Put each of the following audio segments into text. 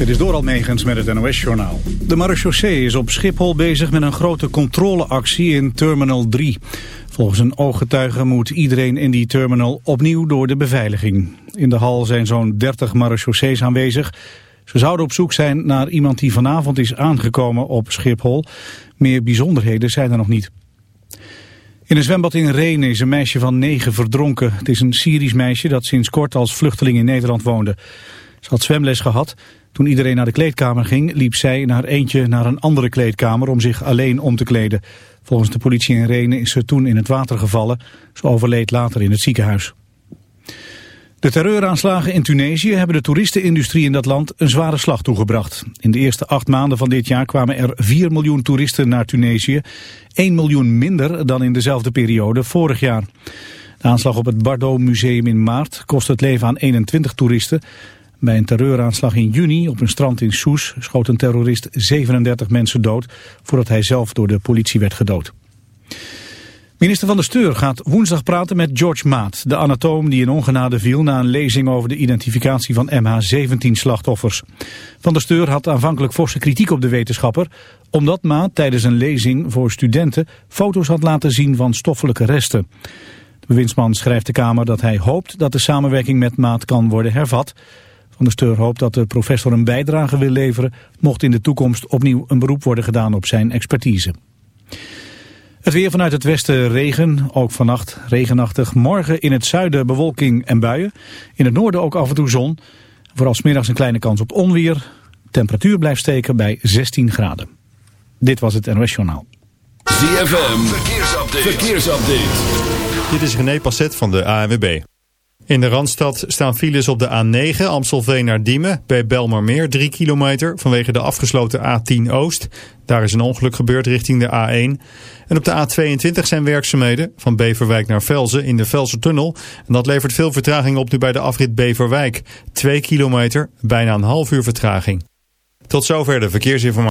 Dit is door Almegens met het NOS-journaal. De marechaussee is op Schiphol bezig met een grote controleactie in Terminal 3. Volgens een ooggetuige moet iedereen in die terminal opnieuw door de beveiliging. In de hal zijn zo'n 30 marechaussees aanwezig. Ze zouden op zoek zijn naar iemand die vanavond is aangekomen op Schiphol. Meer bijzonderheden zijn er nog niet. In een zwembad in Renen is een meisje van negen verdronken. Het is een Syrisch meisje dat sinds kort als vluchteling in Nederland woonde. Ze had zwemles gehad. Toen iedereen naar de kleedkamer ging, liep zij in haar eentje naar een andere kleedkamer om zich alleen om te kleden. Volgens de politie in Renen is ze toen in het water gevallen. Ze overleed later in het ziekenhuis. De terreuraanslagen in Tunesië hebben de toeristenindustrie in dat land een zware slag toegebracht. In de eerste acht maanden van dit jaar kwamen er 4 miljoen toeristen naar Tunesië. 1 miljoen minder dan in dezelfde periode vorig jaar. De aanslag op het Bardo Museum in maart kost het leven aan 21 toeristen. Bij een terreuraanslag in juni op een strand in Soes schoot een terrorist 37 mensen dood voordat hij zelf door de politie werd gedood. Minister van de Steur gaat woensdag praten met George Maat, de anatoom die in ongenade viel na een lezing over de identificatie van MH17-slachtoffers. Van der Steur had aanvankelijk forse kritiek op de wetenschapper, omdat Maat tijdens een lezing voor studenten foto's had laten zien van stoffelijke resten. De bewindsman schrijft de Kamer dat hij hoopt dat de samenwerking met Maat kan worden hervat. Van der Steur hoopt dat de professor een bijdrage wil leveren, mocht in de toekomst opnieuw een beroep worden gedaan op zijn expertise. Het weer vanuit het westen regen, ook vannacht regenachtig. Morgen in het zuiden bewolking en buien. In het noorden ook af en toe zon. Vooral smiddags een kleine kans op onweer. Temperatuur blijft steken bij 16 graden. Dit was het NOS Journaal. ZFM, verkeersupdate. verkeersupdate. Dit is René Passet van de ANWB. In de Randstad staan files op de A9 Amstelveen naar Diemen bij Belmarmeer 3 kilometer vanwege de afgesloten A10 Oost. Daar is een ongeluk gebeurd richting de A1. En op de A22 zijn werkzaamheden van Beverwijk naar Velzen in de Velsertunnel. En dat levert veel vertraging op nu bij de afrit Beverwijk. 2 kilometer, bijna een half uur vertraging. Tot zover de verkeersinformatie.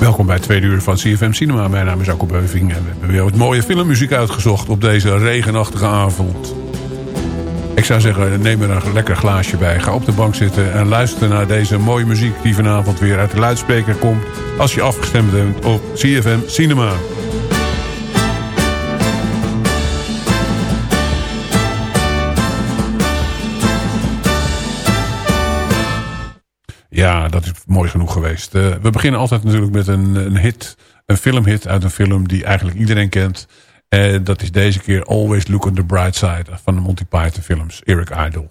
Welkom bij het tweede uur van CFM Cinema. Mijn naam is Akko Beuving en we hebben weer wat mooie filmmuziek uitgezocht op deze regenachtige avond. Ik zou zeggen, neem er een lekker glaasje bij. Ga op de bank zitten en luister naar deze mooie muziek die vanavond weer uit de luidspreker komt. Als je afgestemd bent op CFM Cinema. Ja, dat is mooi genoeg geweest. Uh, we beginnen altijd natuurlijk met een, een hit, een filmhit uit een film die eigenlijk iedereen kent. En uh, dat is deze keer Always Look on the Bright Side van de Monty Python films, Eric Idle.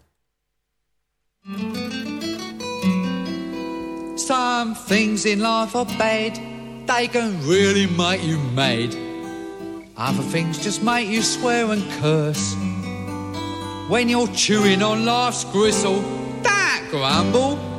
Some things in life are bad, they can really make you mad. Other things just make you swear and curse. When you're chewing on life's gristle, that grumble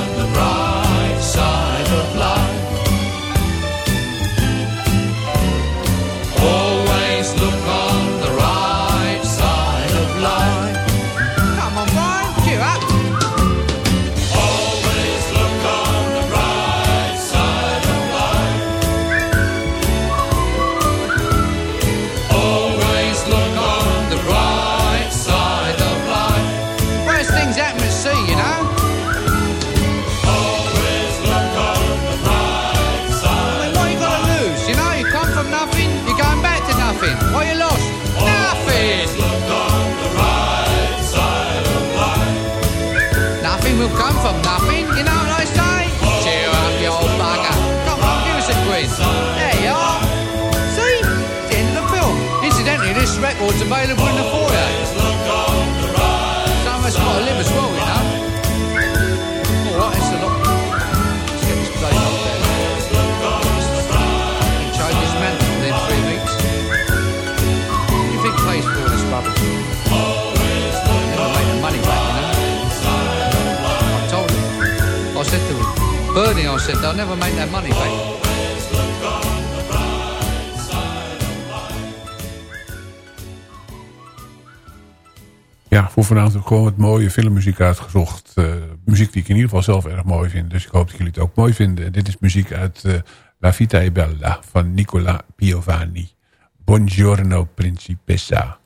said, never make that money back. Ja, voor vanavond heb ik gewoon wat mooie filmmuziek uitgezocht. Eh, muziek die ik in ieder geval zelf erg mooi vind. Dus ik hoop dat jullie het ook mooi vinden. Dit is muziek uit eh, La Vita e Bella van Nicola Piovani. Buongiorno Principessa.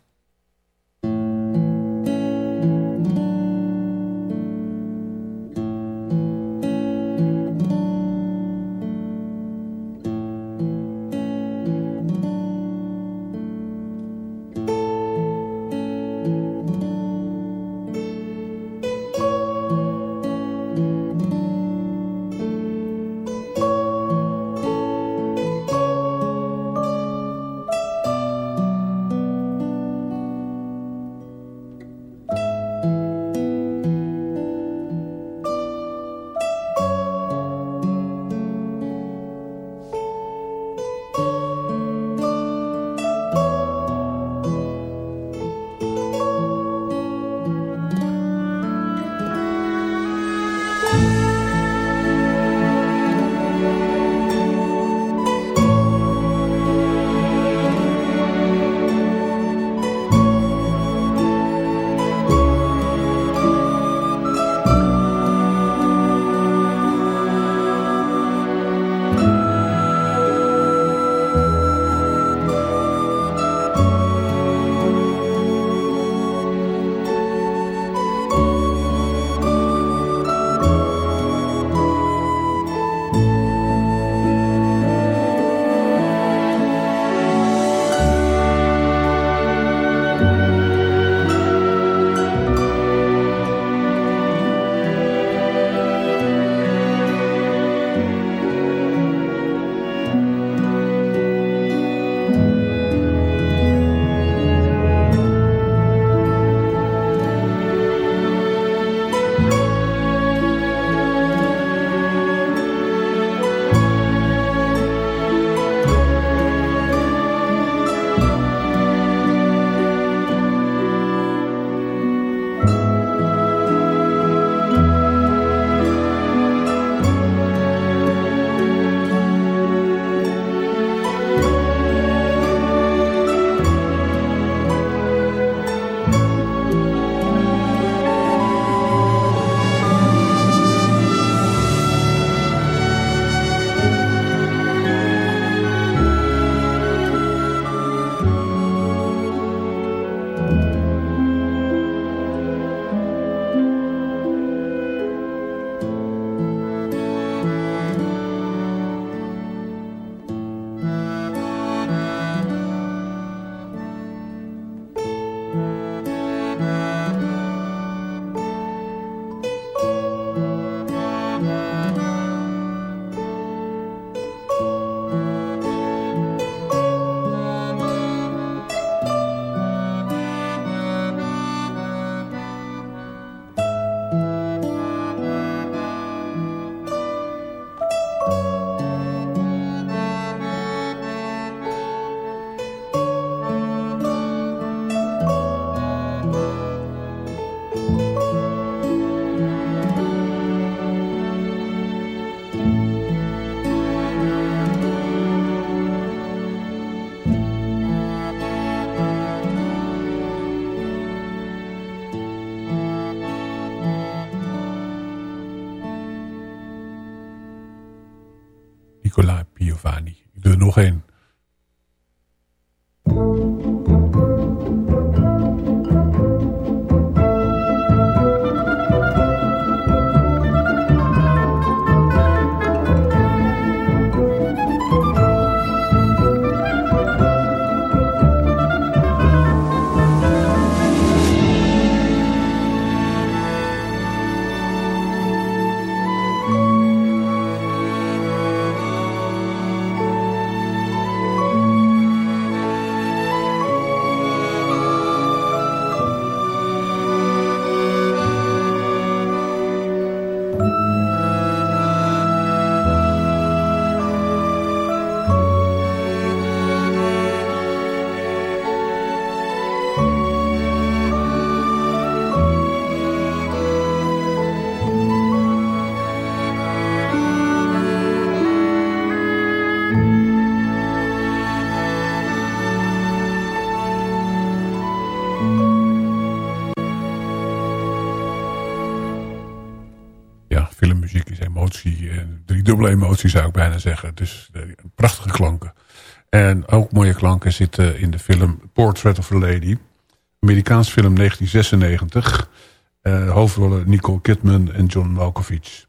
Emotie zou ik bijna zeggen. Dus eh, prachtige klanken. En ook mooie klanken zitten in de film Portrait of a Lady. Amerikaans film 1996. Eh, hoofdrollen Nicole Kidman en John Malkovich.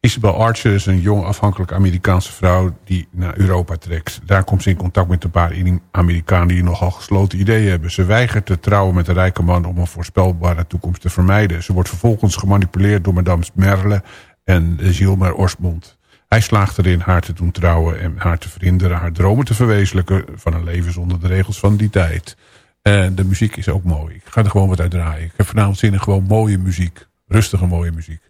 Isabel Archer is een jong afhankelijk Amerikaanse vrouw die naar Europa trekt. Daar komt ze in contact met een paar Amerikanen die nogal gesloten ideeën hebben. Ze weigert te trouwen met een rijke man om een voorspelbare toekomst te vermijden. Ze wordt vervolgens gemanipuleerd door madame Merle en Gilmer Osmond. Hij slaagt erin haar te doen trouwen en haar te verhinderen haar dromen te verwezenlijken van een leven zonder de regels van die tijd. En de muziek is ook mooi. Ik ga er gewoon wat uit draaien. Ik heb vanavond zin in gewoon mooie muziek. Rustige mooie muziek.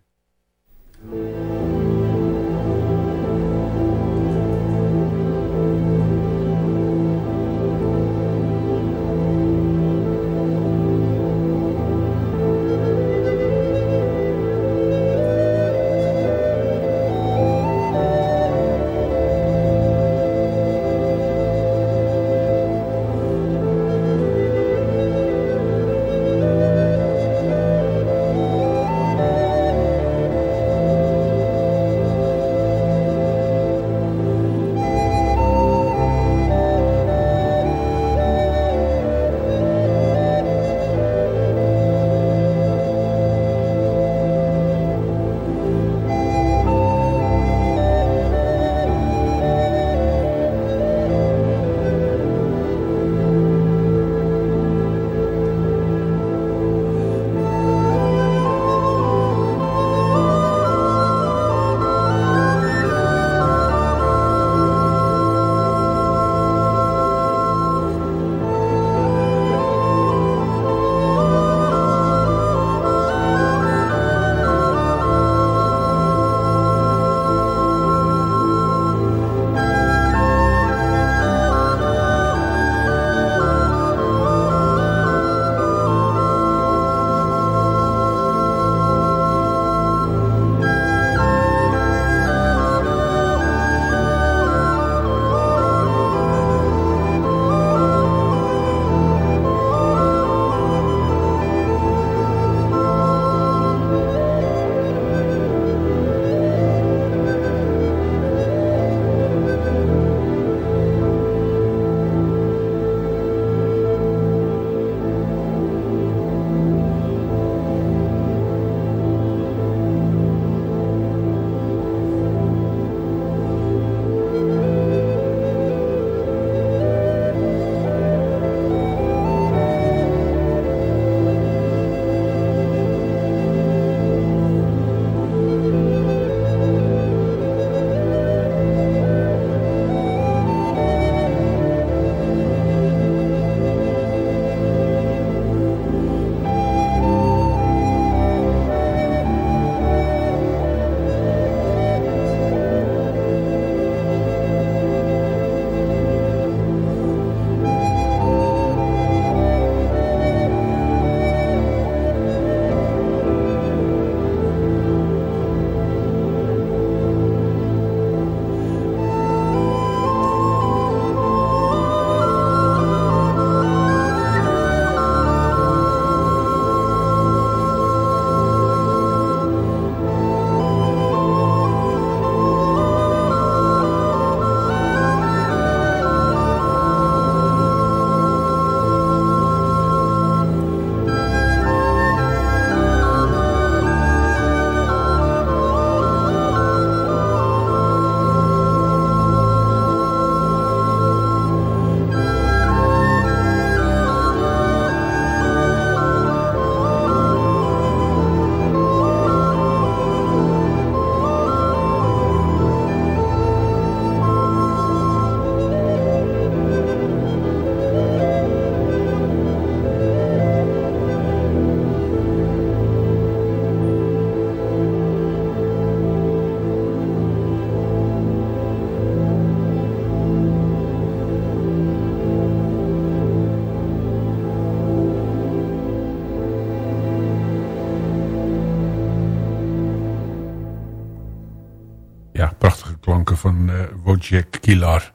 Kilar.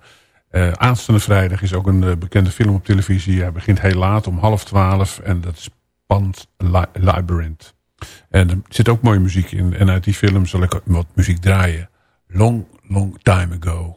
Uh, aanstaande vrijdag is ook een bekende film op televisie. Hij begint heel laat, om half twaalf. En dat is Pan's Labyrinth. En er zit ook mooie muziek in. En uit die film zal ik wat muziek draaien. Long, long time ago.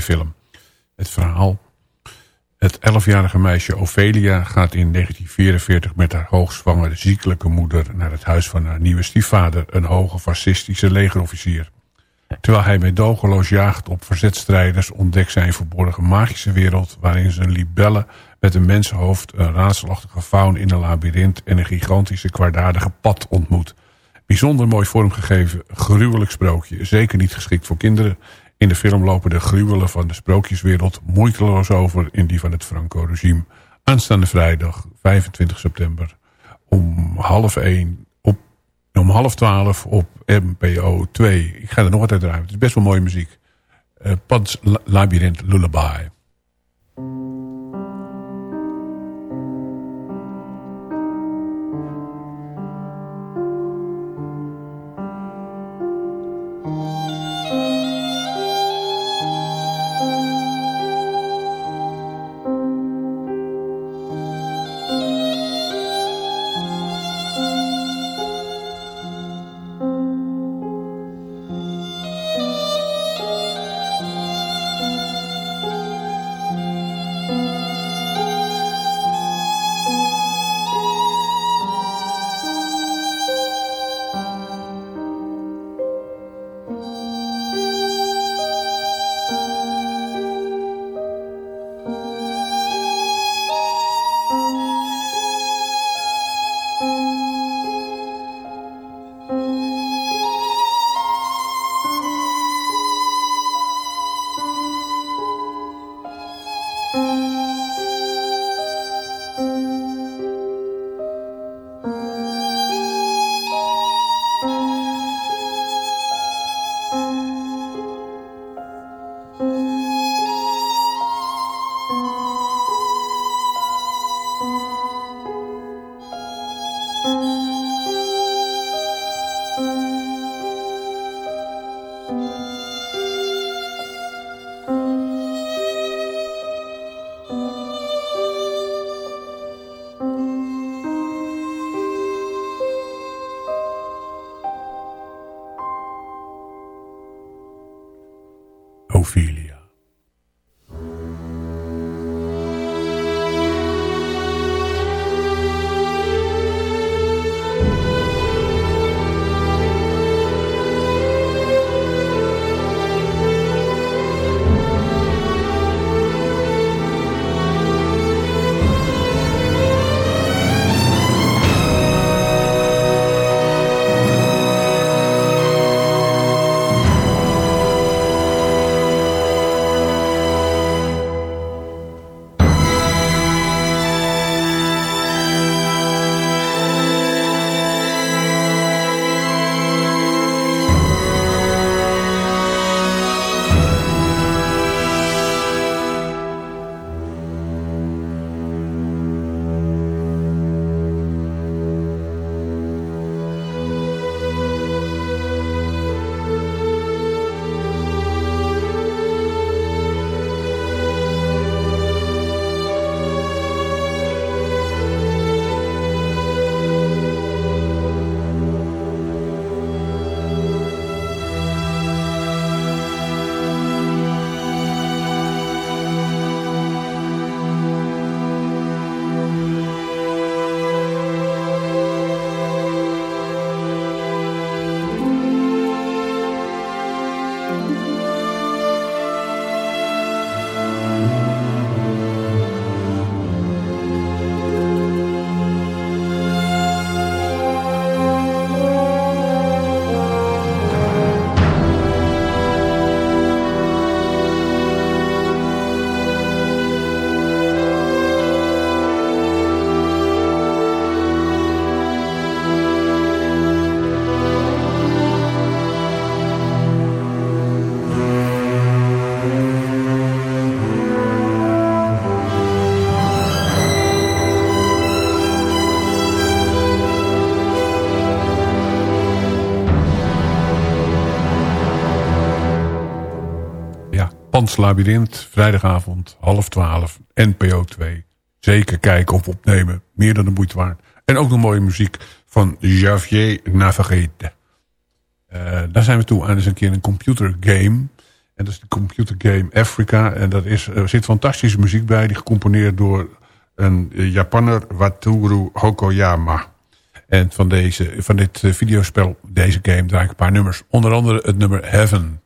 Film. Het verhaal. Het elfjarige meisje Ophelia gaat in 1944 met haar hoogzwangere ziekelijke moeder... naar het huis van haar nieuwe stiefvader, een hoge fascistische legerofficier. Terwijl hij medogeloos jaagt op verzetstrijders... ontdekt zij een verborgen magische wereld... waarin ze een libelle met een mensenhoofd... een raadselachtige faun in een labyrint... en een gigantische kwaadaardige pad ontmoet. Bijzonder mooi vormgegeven, gruwelijk sprookje. Zeker niet geschikt voor kinderen... In de film lopen de gruwelen van de sprookjeswereld moeiteloos over in die van het Franco-regime. Aanstaande vrijdag, 25 september, om half 1, op, om half 12 op MPO 2. Ik ga er nog wat uit draaien. Het is best wel mooie muziek. Uh, Pad's Labyrinth Lullaby. Ophelia. Pans Labyrinth, vrijdagavond, half twaalf, NPO 2. Zeker kijken of opnemen, meer dan de moeite waard. En ook nog mooie muziek van Javier Navarrete. Uh, daar zijn we toe aan eens een keer een computergame. En dat is de computergame Africa. En dat is, er zit fantastische muziek bij, die gecomponeerd door een Japanner, Wataru Hokoyama. En van, deze, van dit eh, videospel, deze game, draai ik een paar nummers. Onder andere het nummer Heaven.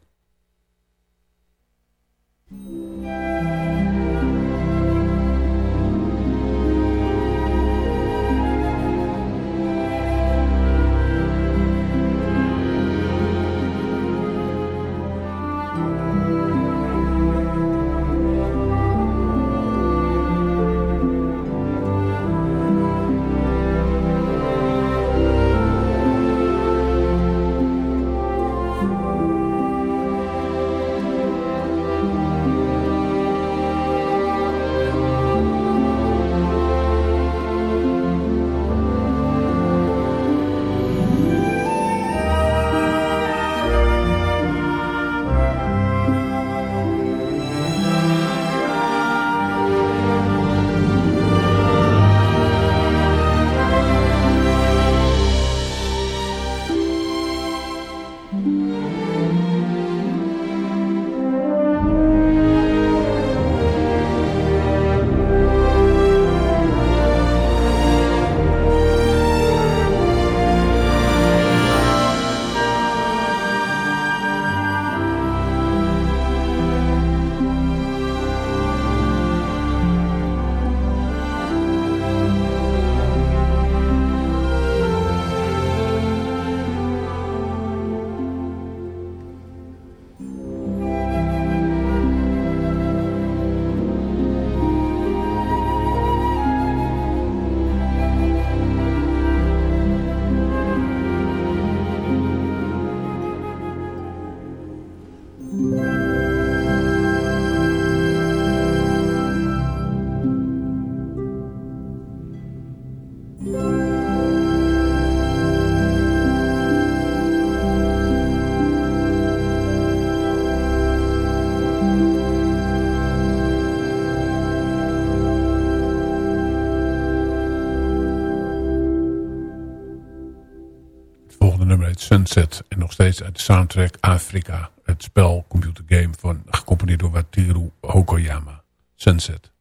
En nog steeds uit de soundtrack Afrika. Het spel, computergame, van, gecomponeerd door Wataru Hokoyama. Sunset.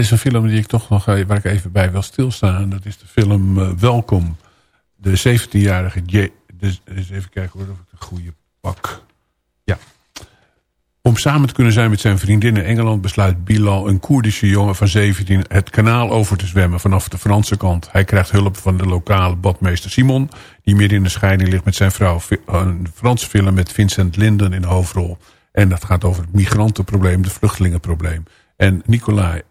Is een film die ik toch nog, eh, waar ik even bij wil stilstaan. Dat is de film uh, Welkom. De 17-jarige J... Dus even kijken hoor, of ik de goede pak. Ja. Om samen te kunnen zijn met zijn vriendin in Engeland... besluit Bilal, een Koerdische jongen van 17... het kanaal over te zwemmen vanaf de Franse kant. Hij krijgt hulp van de lokale badmeester Simon... die midden in de scheiding ligt met zijn vrouw. Een Franse film met Vincent Linden in de hoofdrol. En dat gaat over het migrantenprobleem, het vluchtelingenprobleem. En Nicolai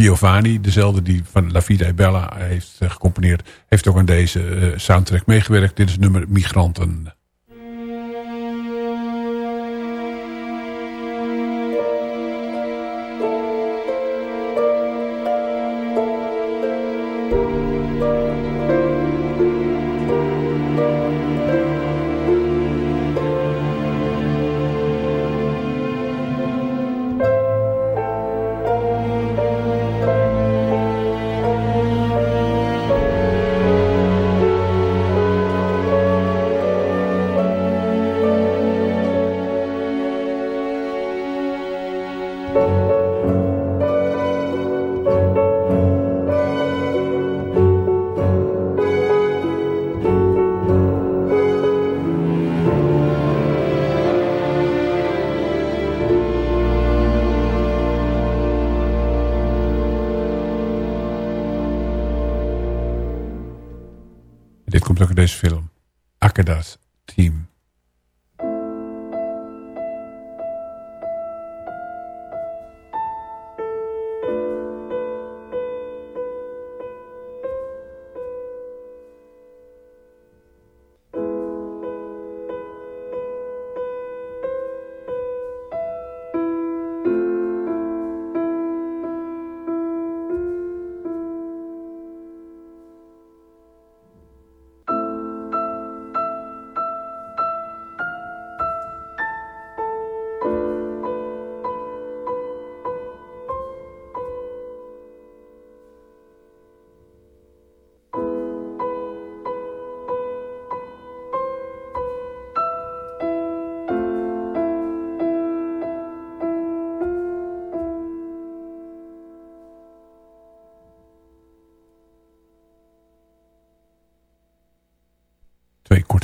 Piovani, dezelfde die van La Vida e Bella heeft eh, gecomponeerd... heeft ook aan deze eh, soundtrack meegewerkt. Dit is nummer Migranten.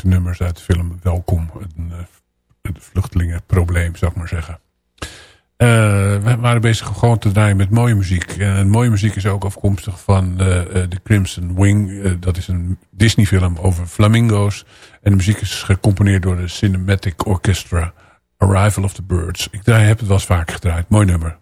Nummers uit de film Welkom. Een, eh, vluchtelingenprobleem, zou ik maar zeggen. Uh, we waren bezig gewoon te draaien met mooie muziek. En mooie muziek is ook afkomstig van uh, The Crimson Wing. dat is een Disney film over flamingo's. En de muziek is gecomponeerd door de Cinematic Orchestra. Arrival of the Birds. Ik heb het wel eens vaak gedraaid. Mooi nummer.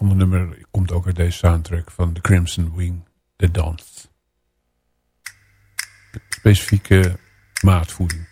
Volgende nummer komt ook uit deze soundtrack van The Crimson Wing, The Dance. Specifieke maatvoeding.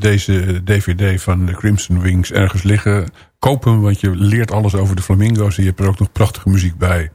Deze dvd van de Crimson Wings ergens liggen... koop hem, want je leert alles over de flamingo's... en je hebt er ook nog prachtige muziek bij.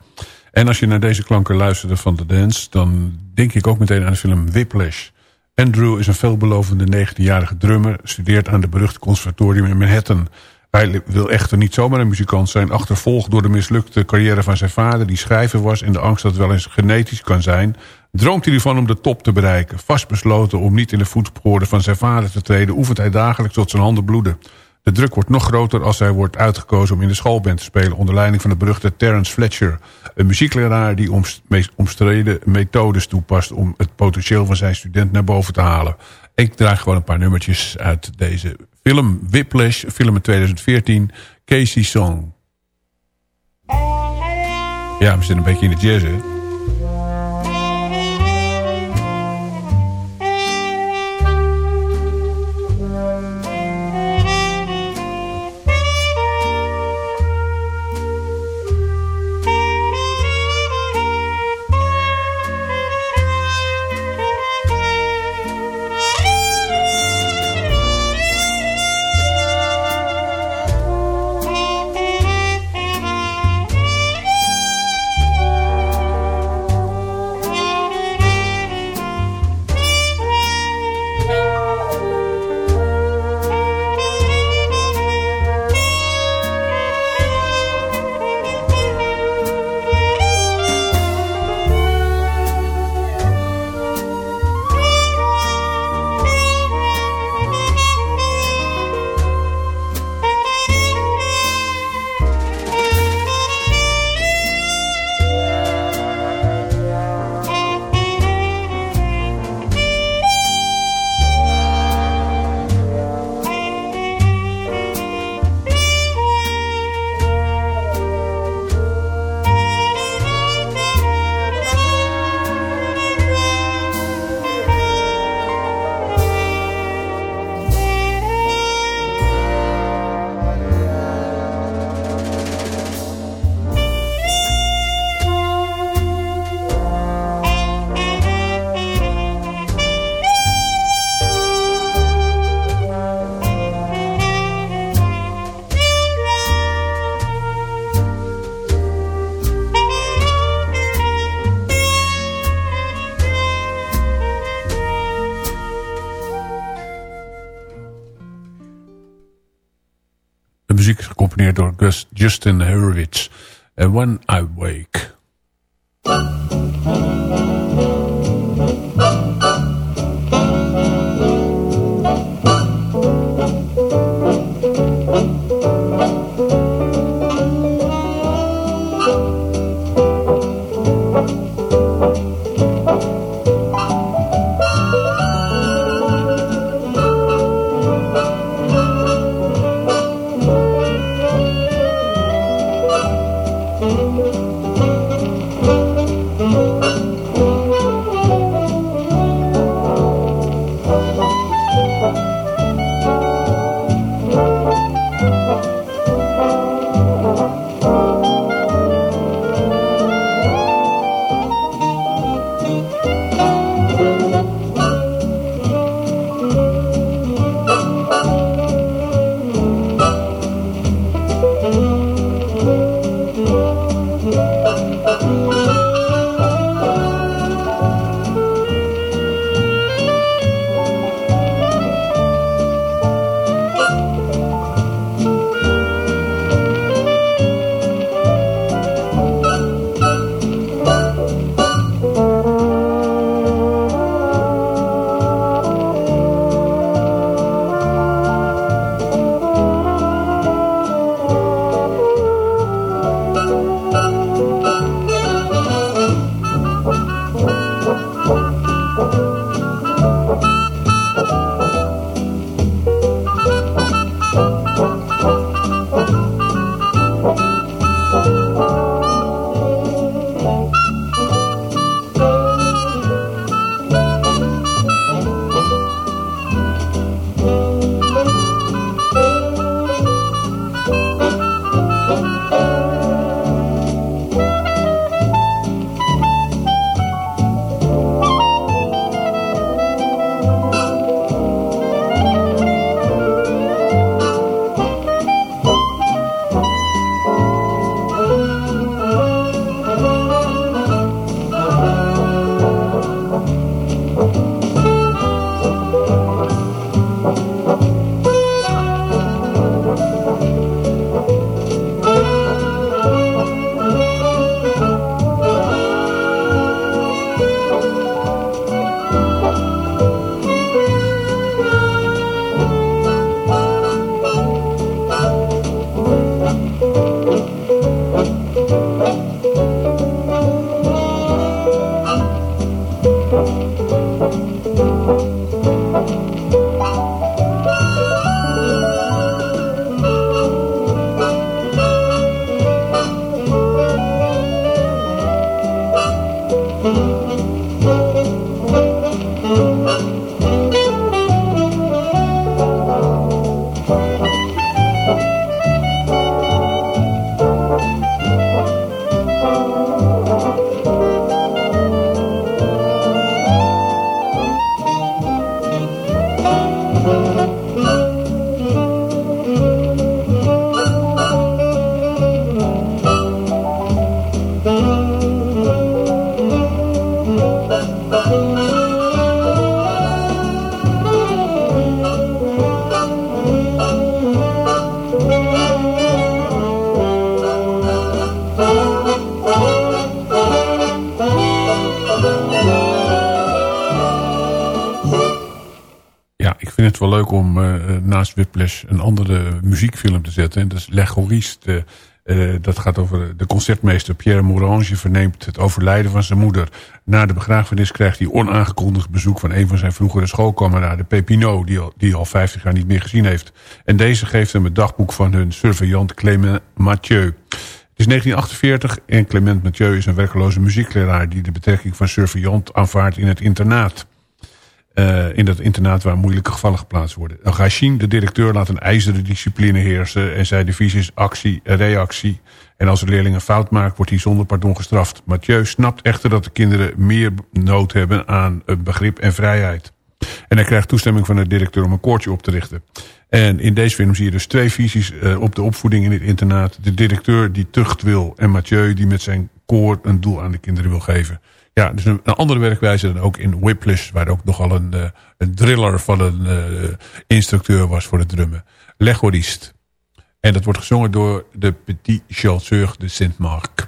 En als je naar deze klanken luisterde van The Dance... dan denk ik ook meteen aan de film Whiplash. Andrew is een veelbelovende 19-jarige drummer... studeert aan de beruchte conservatorium in Manhattan... Hij wil echter niet zomaar een muzikant zijn... achtervolgd door de mislukte carrière van zijn vader... die schrijver was en de angst dat het wel eens genetisch kan zijn droomt hij ervan om de top te bereiken. Vastbesloten om niet in de voetsporen van zijn vader te treden... oefent hij dagelijks tot zijn handen bloeden. De druk wordt nog groter als hij wordt uitgekozen om in de schoolband te spelen... onder leiding van de beruchte Terence Fletcher. Een muziekleraar die omstreden methodes toepast... om het potentieel van zijn student naar boven te halen. Ik draag gewoon een paar nummertjes uit deze film. Whiplash, film in 2014, Casey Song. Ja, we zitten een beetje in de jazz, hè? Muziek is gecomponeerd door Gus, Justin Hurwitz. And When I Wake. Wel leuk om uh, naast Whiplash een andere muziekfilm te zetten. En dat is L'Echoriste. Uh, dat gaat over de concertmeester Pierre Morange verneemt het overlijden van zijn moeder. Na de begrafenis krijgt hij onaangekondigd bezoek van een van zijn vroegere schoolkameraden, Pepinot, die al, die al 50 jaar niet meer gezien heeft. En deze geeft hem het dagboek van hun surveillant Clement Mathieu. Het is 1948 en Clement Mathieu is een werkeloze muziekleraar die de betrekking van surveillant aanvaardt in het internaat. Uh, in dat internaat waar moeilijke gevallen geplaatst worden. Rachine, de directeur, laat een ijzeren discipline heersen... en zijn devies is actie reactie. En als de leerling een fout maakt, wordt hij zonder pardon gestraft. Mathieu snapt echter dat de kinderen meer nood hebben aan begrip en vrijheid. En hij krijgt toestemming van de directeur om een koortje op te richten. En in deze film zie je dus twee visies uh, op de opvoeding in het internaat. De directeur die tucht wil en Mathieu die met zijn koor een doel aan de kinderen wil geven. Ja, dus een, andere werkwijze dan ook in Whiplash... waar ook nogal een, uh, een driller van een uh, instructeur was voor het drummen. Legorist. En dat wordt gezongen door de Petit Chasseur de Saint-Marc.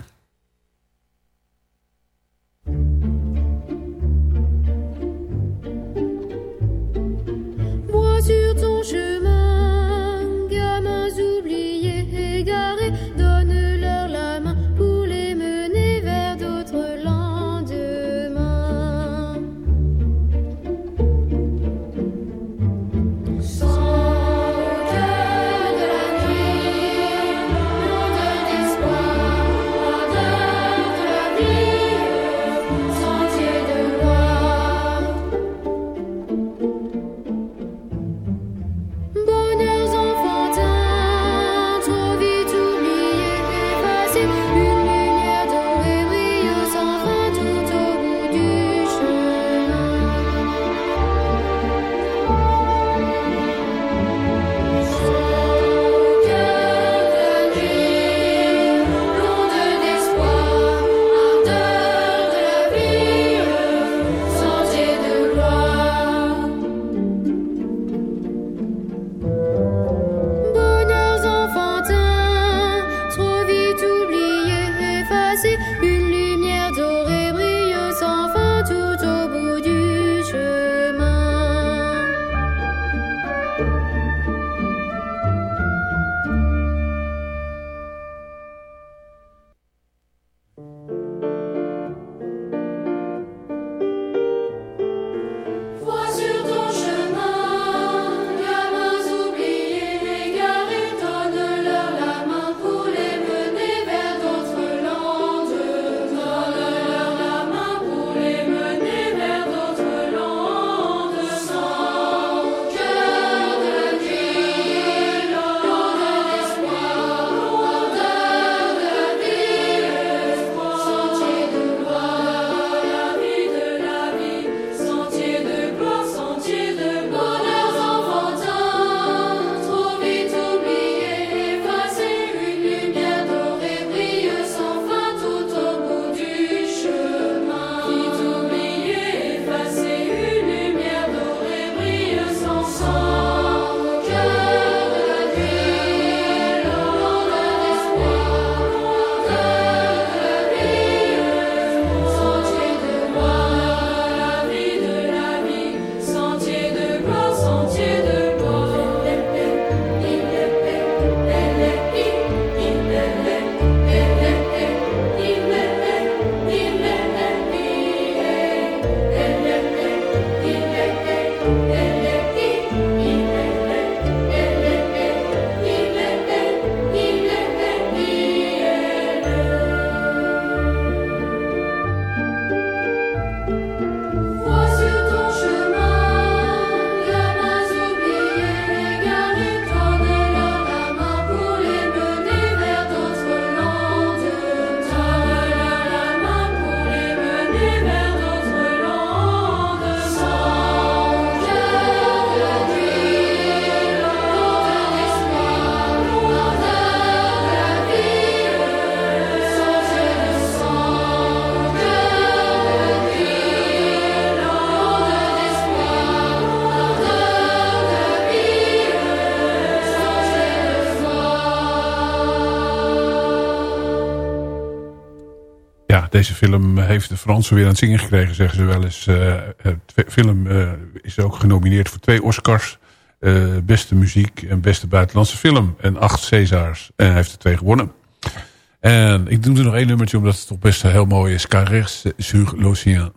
Deze film heeft de Fransen weer aan het zingen gekregen, zeggen ze wel eens. De film uh, is ook genomineerd voor twee Oscars. Beste muziek en beste buitenlandse film. En acht Césars. En hij heeft er twee gewonnen. En ik doe er nog één nummertje, omdat het toch best heel mooi is. Caresse sur l'Océan.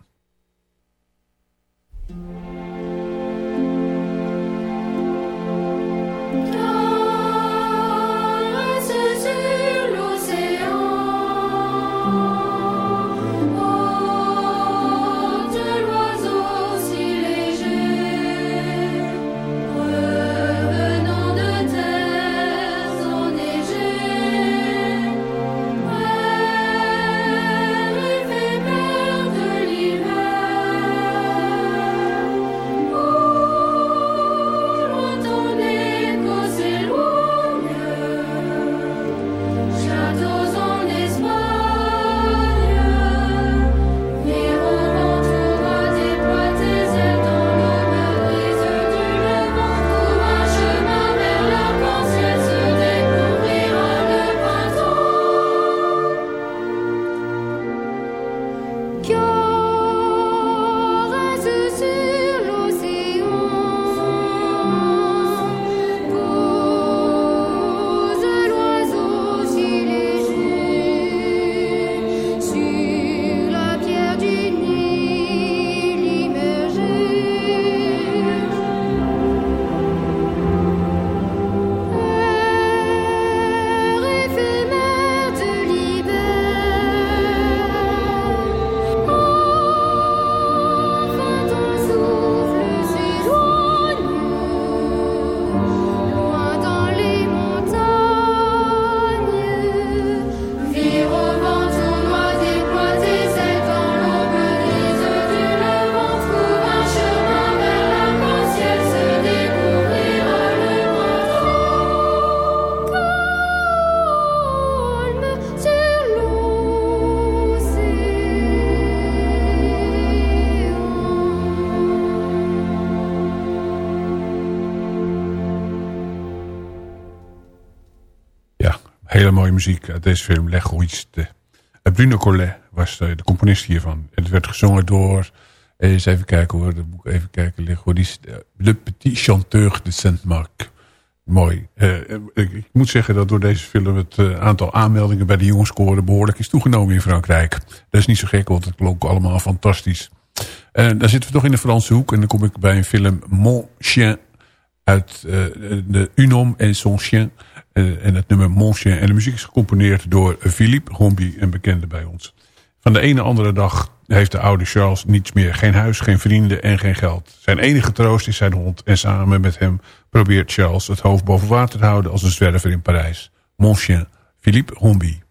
Hele mooie muziek uit deze film, L'Egoïste. Bruno Collet was de componist hiervan. Het werd gezongen door... Eens even kijken hoor, de boek even kijken. L'Egoïste, Le Petit Chanteur de Saint-Marc. Mooi. Uh, ik moet zeggen dat door deze film het uh, aantal aanmeldingen bij de jongenskoren behoorlijk is toegenomen in Frankrijk. Dat is niet zo gek, want het klonk allemaal fantastisch. En dan zitten we toch in de Franse hoek en dan kom ik bij een film Mon Chien uit uh, de Unom en son chien. En het nummer Mon Chien. En de muziek is gecomponeerd door Philippe Rombi, een bekende bij ons. Van de ene andere dag heeft de oude Charles niets meer. Geen huis, geen vrienden en geen geld. Zijn enige troost is zijn hond. En samen met hem probeert Charles het hoofd boven water te houden als een zwerver in Parijs. Mon chien, Philippe Rombi.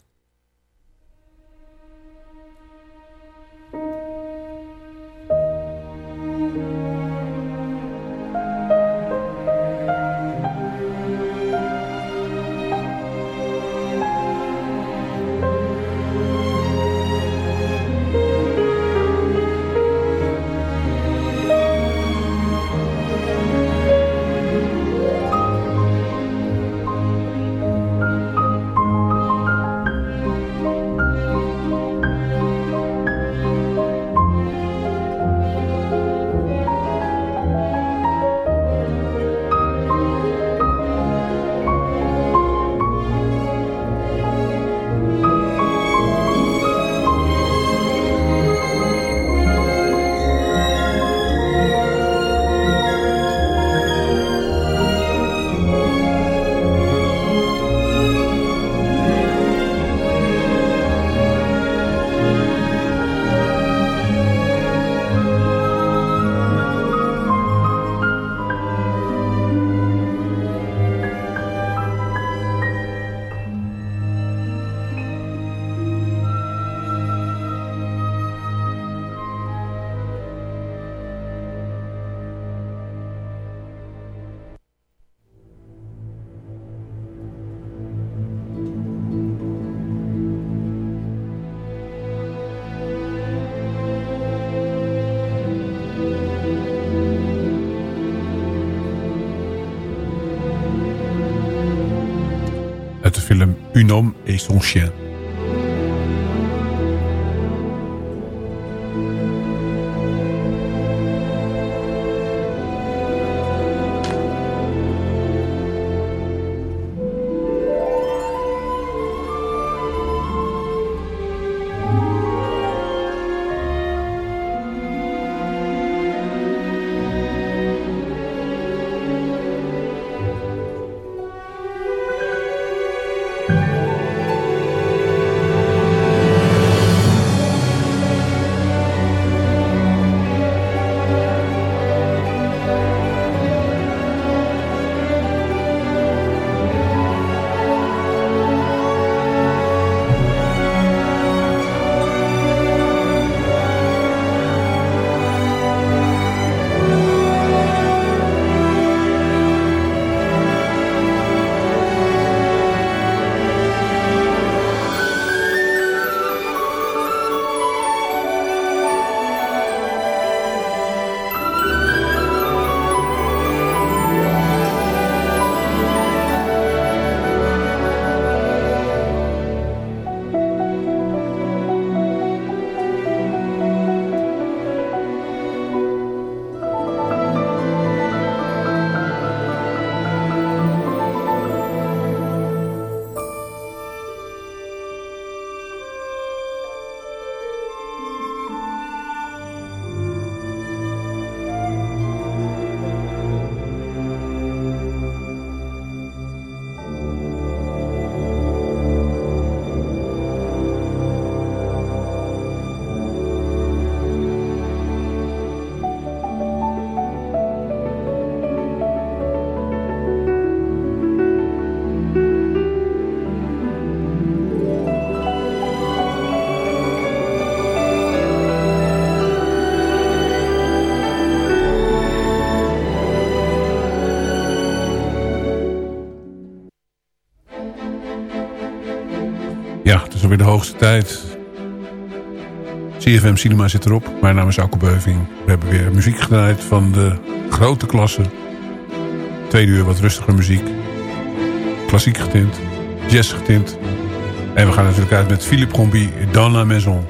Un homme et son chien. Weer de hoogste tijd. CFM Cinema zit erop. Mijn naam is Auke Beuving. We hebben weer muziek gedraaid van de grote klasse. Tweede uur wat rustiger muziek. Klassiek getint. jazz getint. En we gaan natuurlijk uit met Philippe Combi, Dans la Maison.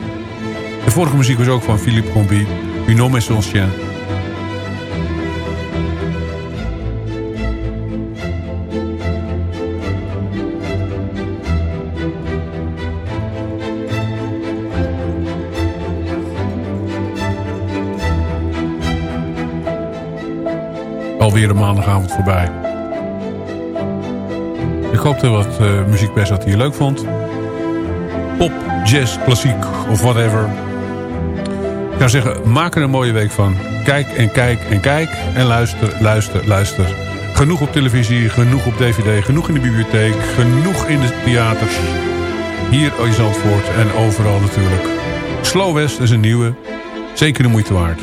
De vorige muziek was ook van Philippe Combi, Un homme et Alweer maandagavond voorbij. Ik hoop dat wat uh, muziekpers dat hier leuk vond. Pop, jazz, klassiek of whatever. Ik zou zeggen, maak er een mooie week van. Kijk en kijk en kijk. En luister, luister, luister. Genoeg op televisie, genoeg op dvd, genoeg in de bibliotheek. Genoeg in de theaters. Hier in Zandvoort en overal natuurlijk. Slow West is een nieuwe. Zeker de moeite waard.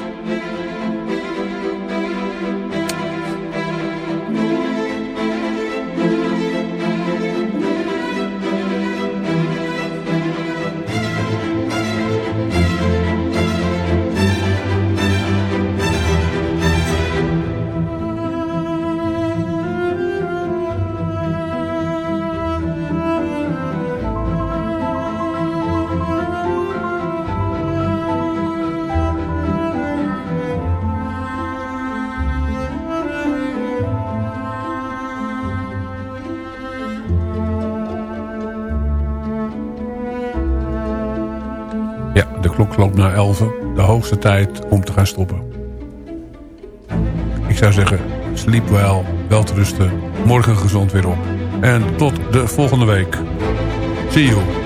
Klok naar 11. De hoogste tijd om te gaan stoppen. Ik zou zeggen, sleep wel, wel te rusten. Morgen gezond weer op. En tot de volgende week. See you.